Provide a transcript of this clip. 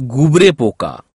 गुबरे पोका।